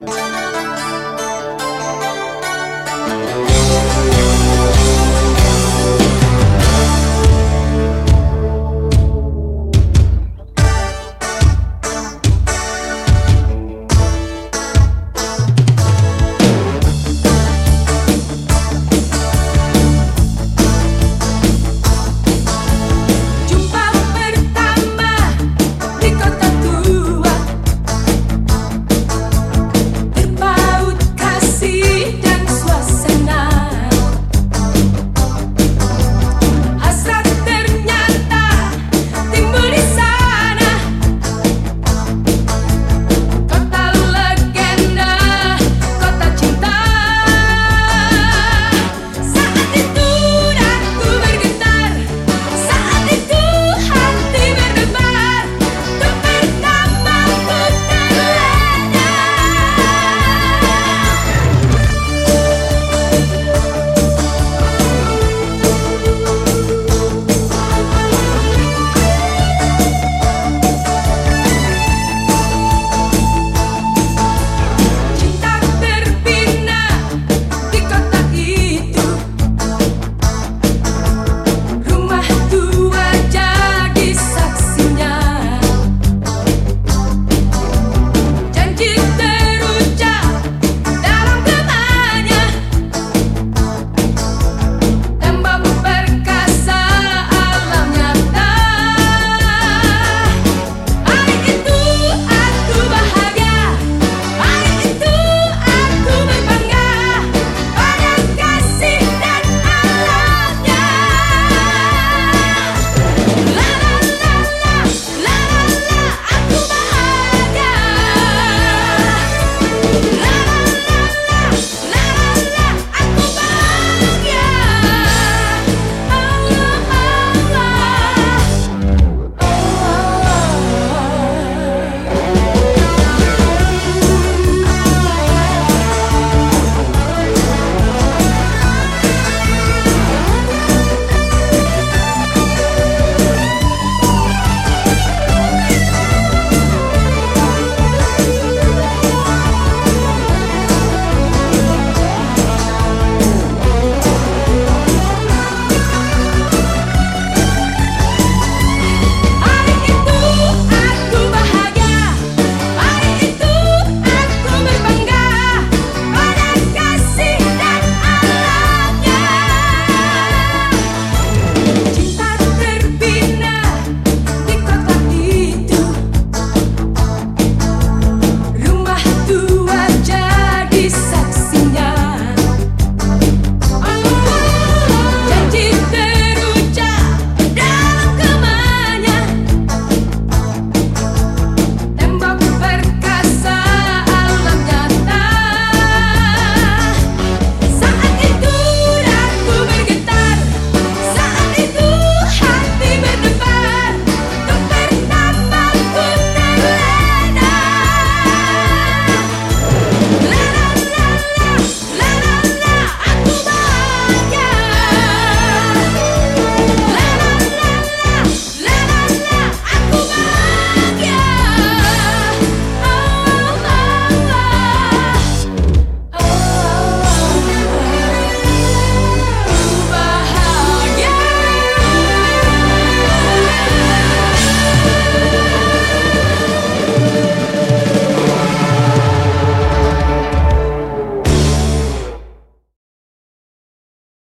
Música